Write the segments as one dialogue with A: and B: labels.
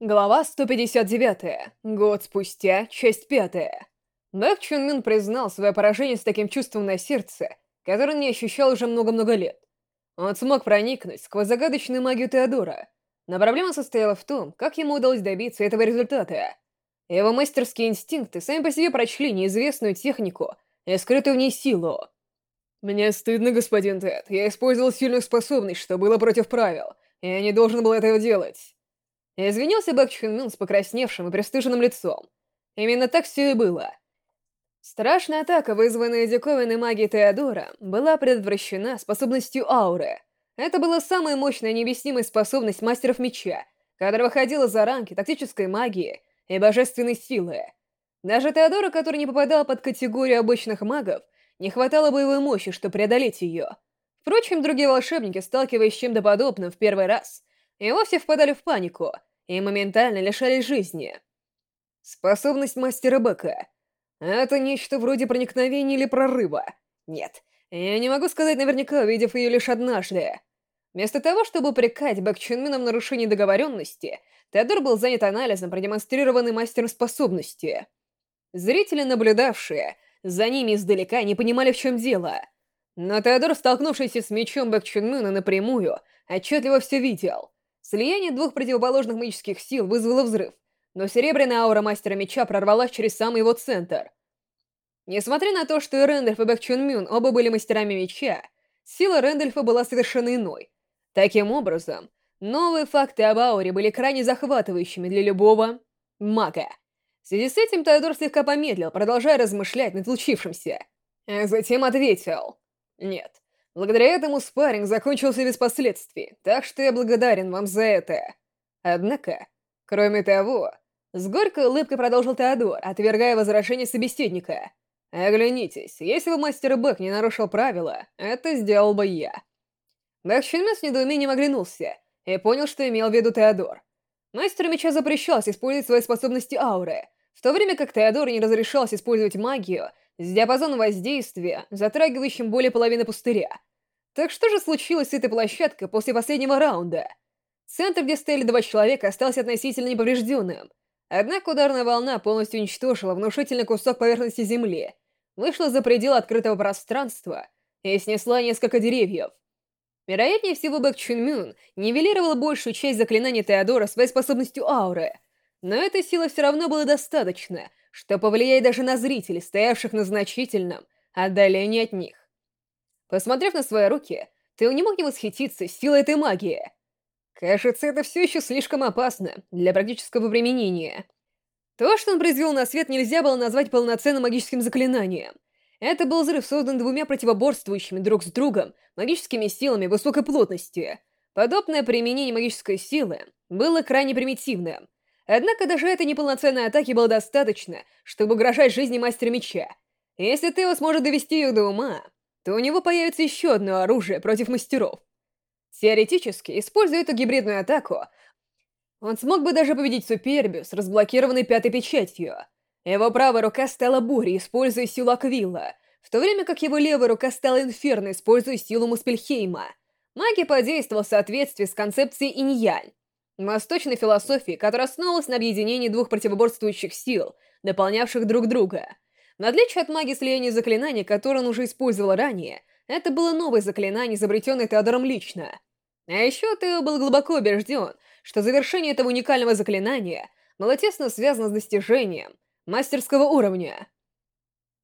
A: Глава 159. Год спустя. Часть 5. Бэк Чун Мин признал свое поражение с таким чувством на сердце, которое не ощущал уже много-много лет. Он смог проникнуть сквозь загадочную магию Теодора, но проблема состояла в том, как ему удалось добиться этого результата. Его мастерские инстинкты сами по себе прочли неизвестную технику и скрытую в ней силу. «Мне стыдно, господин Тед. Я использовал сильную способность, что было против правил, я не должен был этого делать». Извинился Бэк Чхун Мин с покрасневшим и пристыженным лицом. Именно так все и было. Страшная атака, вызванная диковинной магией Теодора, была предотвращена способностью ауры. Это была самая мощная необъяснимая способность мастеров меча, которая выходила за рамки тактической магии и божественной силы. Даже Теодора, который не попадал под категорию обычных магов, не хватало боевой мощи, чтобы преодолеть ее. Впрочем, другие волшебники, сталкиваясь с чем-то подобным в первый раз, и вовсе впадали в панику — и моментально лишались жизни. Способность мастера Бека. Это нечто вроде проникновения или прорыва. Нет, я не могу сказать наверняка, увидев ее лишь однажды. Вместо того, чтобы упрекать Бэк Чунмина в нарушении договоренности, Теодор был занят анализом продемонстрированной мастером способности. Зрители, наблюдавшие за ними издалека, не понимали, в чем дело. Но Теодор, столкнувшийся с мечом Бэк Чунмина напрямую, отчетливо все видел — Слияние двух противоположных магических сил вызвало взрыв, но серебряная аура Мастера Меча прорвалась через самый его центр. Несмотря на то, что и Рэндальф, и Бэк Чун Мюн оба были мастерами меча, сила Рэндальфа была совершенно иной. Таким образом, новые факты об ауре были крайне захватывающими для любого мага. В связи с этим Теодор слегка помедлил, продолжая размышлять над случившимся. А затем ответил. «Нет, Благодаря этому спарринг закончился без последствий, так что я благодарен вам за это. Однако, кроме того, с горькой улыбкой продолжил Теодор, отвергая возражение собеседника. «Оглянитесь, если бы мастер Бэк не нарушил правила, это сделал бы я». Бэк Чунмен с недоумением оглянулся и понял, что имел в виду Теодор. Мастер меча запрещался использовать свои способности ауры, в то время как Теодор не разрешалось использовать магию с диапазоном воздействия, затрагивающим более половины пустыря. Так что же случилось с этой площадкой после последнего раунда? Центр, где стояли два человека, остался относительно неповрежденным. Однако ударная волна полностью уничтожила внушительный кусок поверхности земли, вышла за пределы открытого пространства и снесла несколько деревьев. Вероятнее всего, Бэк Чунмюн нивелировал большую часть заклинаний Теодора своей способностью ауры, но этой силы все равно было достаточно, что повлияет даже на зрителей, стоявших на значительном отдалении от них. Посмотрев на свои руки, ты не мог не восхититься силой этой магии. Кажется, это все еще слишком опасно для практического применения. То, что он произвел на свет, нельзя было назвать полноценным магическим заклинанием. Это был взрыв, создан двумя противоборствующими друг с другом магическими силами высокой плотности. Подобное применение магической силы было крайне примитивным. Однако даже этой неполноценной атаки было достаточно, чтобы угрожать жизни Мастера Меча. Если Тео сможет довести ее до ума, то у него появится еще одно оружие против мастеров. Теоретически, используя эту гибридную атаку, он смог бы даже победить Супербию с разблокированной пятой печатью. Его правая рука стала бурей, используя силу Аквилла, в то время как его левая рука стала инферно, используя силу Муспельхейма. Магия подействовала в соответствии с концепцией инь-янь, восточной философии, которая основывалась на объединении двух противоборствующих сил, дополнявших друг друга — в отличие от магии слияния заклинаний, которое он уже использовал ранее, это было новое заклинание, изобретенное Теодором лично. А еще Тео был глубоко убежден, что завершение этого уникального заклинания было тесно связано с достижением мастерского уровня.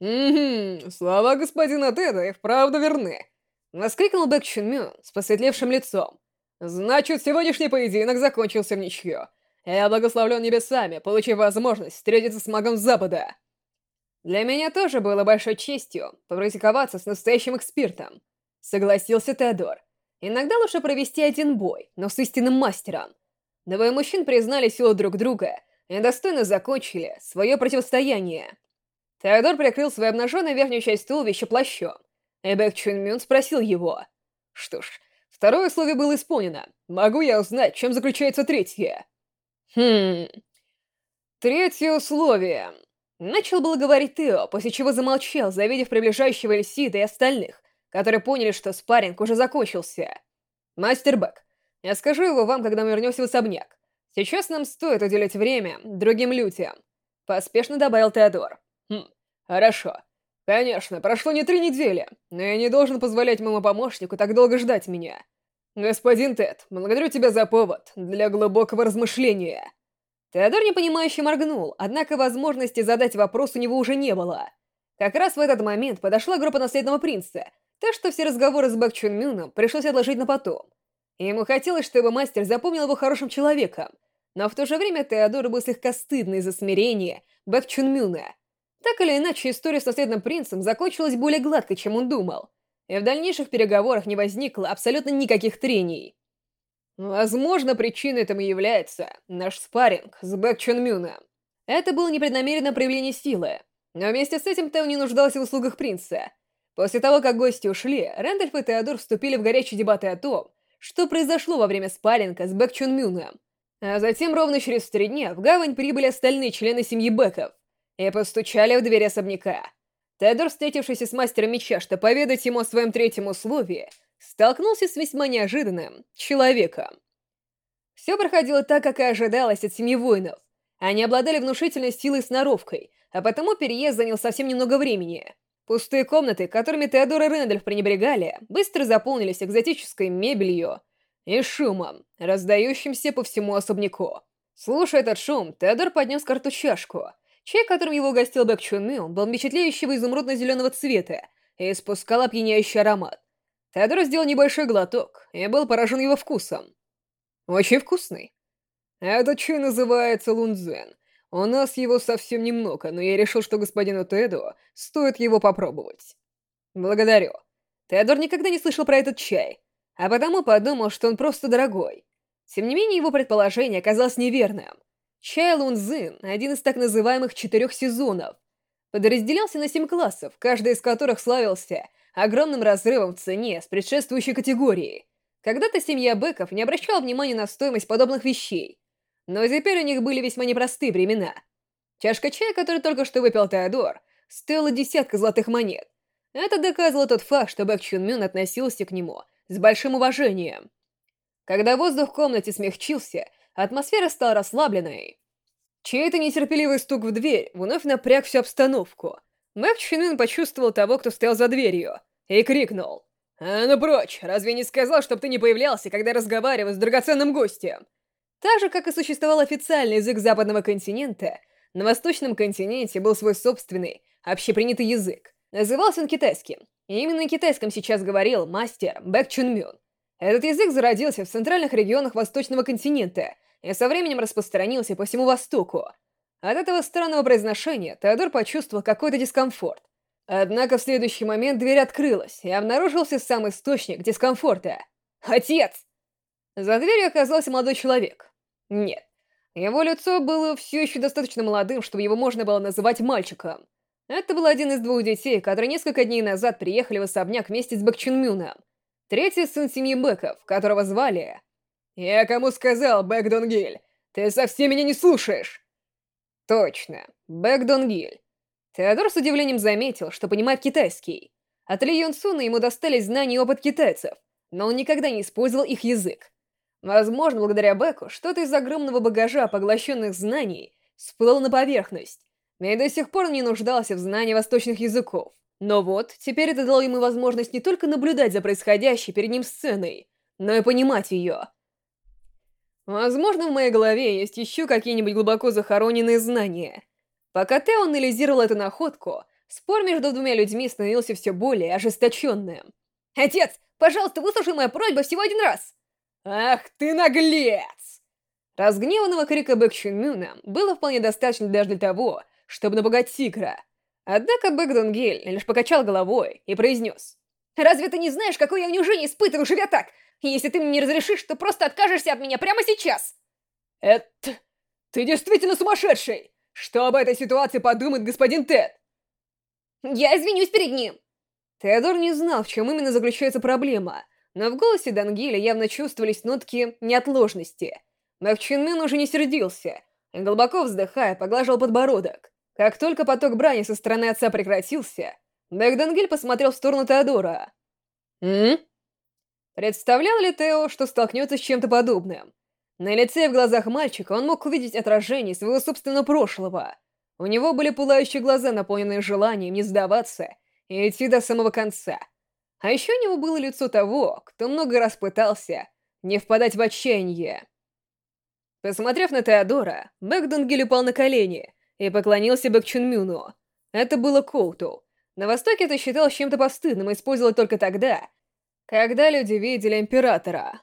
A: «Угу, слова господина Теда и вправду верны», — воскликнул Бэк Чун с посветлевшим лицом. «Значит, сегодняшний поединок закончился в ничью. Я благословлен небесами, получив возможность встретиться с магом Запада». Для меня тоже было большой честью попрактиковаться с настоящим экспертом. Согласился Теодор. Иногда лучше провести один бой, но с истинным мастером. Двое мужчин признали силу друг друга и достойно закончили свое противостояние. Теодор прикрыл свою обнаженную верхнюю часть туловища плащом, и Бэк Чун Мюн спросил его. Что ж, второе условие было исполнено. Могу я узнать, чем заключается третье? Хм... Третье условие. Начал было говорить Тео, после чего замолчал, завидев приближающего Эльсида и остальных, которые поняли, что спарринг уже закончился. «Мастер Бэк, я скажу его вам, когда мы вернемся в особняк. Сейчас нам стоит уделить время другим людям», — поспешно добавил Теодор. «Хм, хорошо. Конечно, прошло не три недели, но я не должен позволять моему помощнику так долго ждать меня. Господин Тед, благодарю тебя за повод для глубокого размышления». Теодор непонимающе моргнул, однако возможности задать вопрос у него уже не было. Как раз в этот момент подошла группа наследного принца, так что все разговоры с Бэк Чун Мюном пришлось отложить на потом. Ему хотелось, чтобы мастер запомнил его хорошим человеком, но в то же время Теодору был слегка стыдно из-за смирения Бэк Чун Мюна. Так или иначе, история с наследным принцем закончилась более гладко, чем он думал, и в дальнейших переговорах не возникло абсолютно никаких трений. Возможно, причиной этому является наш спарринг с Бэк Чон Мюном. Это было непреднамеренное проявление силы, но вместе с этим Тео не нуждался в услугах принца. После того, как гости ушли, Рэндальф и Теодор вступили в горячие дебаты о том, что произошло во время спарринга с Бэк Чон Мюном. А затем ровно через три дня в гавань прибыли остальные члены семьи Бэков и постучали в дверь особняка. Теодор, встретившийся с мастером меча, чтобы поведать ему о своем третьем условии, столкнулся с весьма неожиданным человеком. Все проходило так, как и ожидалось от семьи воинов. Они обладали внушительной силой и сноровкой, а потому переезд занял совсем немного времени. Пустые комнаты, которыми Теодор и Рэндальф пренебрегали, быстро заполнились экзотической мебелью и шумом, раздающимся по всему особняку. Слушая этот шум, Теодор поднес карту чашку. Чай, которым его угостил Бэк Чун Мю, был впечатляющего изумрудно-зеленого цвета и испускал опьяняющий аромат. Теодор сделал небольшой глоток и был поражен его вкусом. Очень вкусный. Этот чай называется лунзен. У нас его совсем немного, но я решил, что господину Теду стоит его попробовать. Благодарю. Теодор никогда не слышал про этот чай, а потому подумал, что он просто дорогой. Тем не менее, его предположение оказалось неверным. Чай Лунзин — один из так называемых четырех сезонов. Подразделялся на семь классов, каждый из которых славился огромным разрывом в цене с предшествующей категорией. Когда-то семья Беков не обращала внимания на стоимость подобных вещей, но теперь у них были весьма непростые времена. Чашка чая, которую только что выпил Теодор, стоила десятка золотых монет. Это доказывало тот факт, что Бэк Чун Мюн относился к нему с большим уважением. Когда воздух в комнате смягчился, атмосфера стала расслабленной. Чей-то нетерпеливый стук в дверь вновь напряг всю обстановку — Мэг Чинын почувствовал того, кто стоял за дверью, и крикнул. «А ну прочь! Разве не сказал, чтобы ты не появлялся, когда разговаривал с драгоценным гостем?» Так же, как и существовал официальный язык западного континента, на восточном континенте был свой собственный, общепринятый язык. Назывался он китайским. И именно на китайском сейчас говорил мастер Бэк Чун Мюн. Этот язык зародился в центральных регионах восточного континента и со временем распространился по всему Востоку, от этого странного произношения Теодор почувствовал какой-то дискомфорт. Однако в следующий момент дверь открылась, и обнаружился сам источник дискомфорта. «Отец!» За дверью оказался молодой человек. Нет, его лицо было все еще достаточно молодым, чтобы его можно было называть мальчиком. Это был один из двух детей, которые несколько дней назад приехали в особняк вместе с Бэк Мюном. Третий сын семьи Бэков, которого звали... «Я кому сказал, Бэк Донгиль? Ты совсем меня не слушаешь!» Точно, Бэк Донгиль. Теодор с удивлением заметил, что понимает китайский. От Ли Юн Суна ему достались знания и опыт китайцев, но он никогда не использовал их язык. Возможно, благодаря Бэку, что-то из огромного багажа поглощенных знаний всплыло на поверхность, и до сих пор не нуждался в знании восточных языков. Но вот, теперь это дало ему возможность не только наблюдать за происходящей перед ним сценой, но и понимать ее. Возможно, в моей голове есть еще какие-нибудь глубоко захороненные знания. Пока Тео анализировал эту находку, спор между двумя людьми становился все более ожесточенным. «Отец, пожалуйста, выслушай мою просьбу всего один раз!» «Ах ты наглец!» Разгневанного крика Бэк Мюна было вполне достаточно даже для того, чтобы напугать тигра. Однако Бэк Донгель лишь покачал головой и произнес. «Разве ты не знаешь, какое я унижение испытываю, живя так? если ты мне не разрешишь, то просто откажешься от меня прямо сейчас!» «Это... ты действительно сумасшедший! Что об этой ситуации подумает господин Тед?» «Я извинюсь перед ним!» Теодор не знал, в чем именно заключается проблема, но в голосе Дангиля явно чувствовались нотки неотложности. Мак Чинмин уже не сердился, глубоко вздыхая, поглаживал подбородок. Как только поток брани со стороны отца прекратился, Бэк Дангиль посмотрел в сторону Теодора. «М?» Представлял ли Тео, что столкнется с чем-то подобным? На лице и в глазах мальчика он мог увидеть отражение своего собственного прошлого. У него были пылающие глаза, наполненные желанием не сдаваться и идти до самого конца. А еще у него было лицо того, кто много раз пытался не впадать в отчаяние. Посмотрев на Теодора, Бэк Дунгиль упал на колени и поклонился Бэк Чунмюну. Это было Коуту. На Востоке это считалось чем-то постыдным и использовали только тогда, когда люди видели Императора.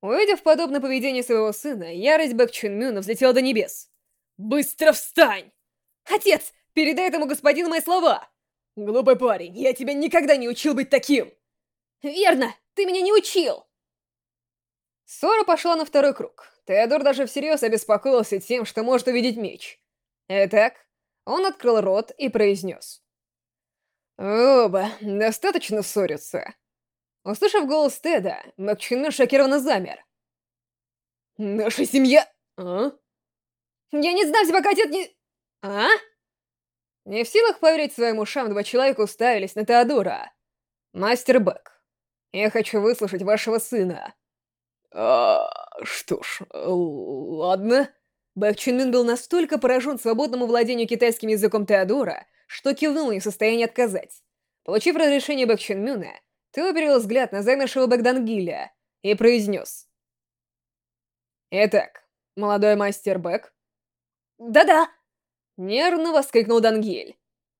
A: Увидев подобное поведение своего сына, ярость Бэк Чунмюна взлетела до небес. «Быстро встань!» «Отец, передай этому господину мои слова!» «Глупый парень, я тебя никогда не учил быть таким!» «Верно, ты меня не учил!» Ссора пошла на второй круг. Теодор даже всерьез обеспокоился тем, что может увидеть меч. Итак, он открыл рот и произнес. «Оба, достаточно ссорятся». Услышав голос Теда, Макчинно шокированно замер. «Наша семья...» «А?» «Я не знаю, пока отец не...» «А?» Не в силах поверить своим ушам, два человека уставились на Теодора. «Мастер Бэк, я хочу выслушать вашего сына». «А, что ж, ладно». Бэк Чунмин был настолько поражен свободному владению китайским языком Теодора, что кивнул не в состоянии отказать. Получив разрешение Бэк Чунмюна, Тео перевел взгляд на замершего Бэкдангиля и произнес. «Итак, молодой мастер Бэк?» «Да-да!» Нервно воскликнул Дангель.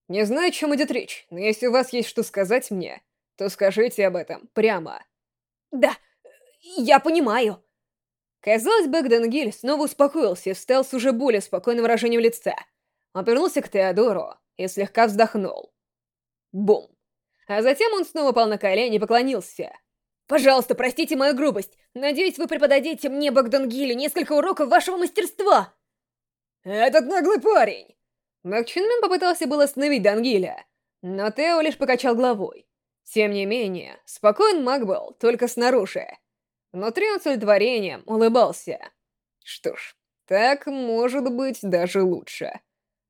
A: «Не знаю, о чем идет речь, но если у вас есть что сказать мне, то скажите об этом прямо». «Да, я понимаю». Казалось, Бэк Дангель снова успокоился и встал с уже более спокойным выражением лица. Он повернулся к Теодору и слегка вздохнул. Бум. А затем он снова пал на колени и поклонился. «Пожалуйста, простите мою грубость. Надеюсь, вы преподадите мне, Богдангилю, несколько уроков вашего мастерства!» «Этот наглый парень!» Мак попытался было остановить Дангиля, но Тео лишь покачал головой. Тем не менее, спокоен Мак был только снаружи. Внутри он с удовлетворением улыбался. Что ж, так может быть даже лучше.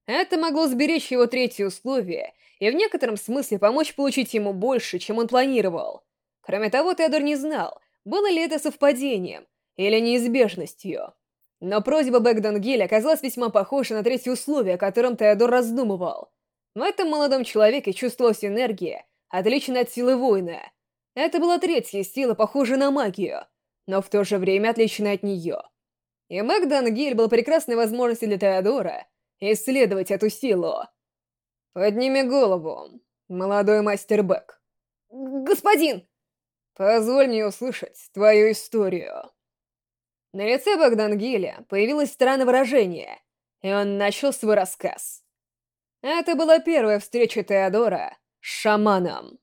A: Это могло сберечь его третье условие и в некотором смысле помочь получить ему больше, чем он планировал. Кроме того, Теодор не знал, было ли это совпадением или неизбежностью. Но просьба Бэгдон оказалась весьма похожа на третье условие, о котором Теодор раздумывал. В этом молодом человеке чувствовалась энергия, отличная от силы воина. Это была третья сила, похожая на магию, но в то же время отличная от нее. И Мэгдон был прекрасной возможностью для Теодора исследовать эту силу. «Подними голову, молодой мастер Бэк». «Господин!» «Позволь мне услышать твою историю». На лице Богдангиля появилось странное выражение, и он начал свой рассказ. Это была первая встреча Теодора с шаманом.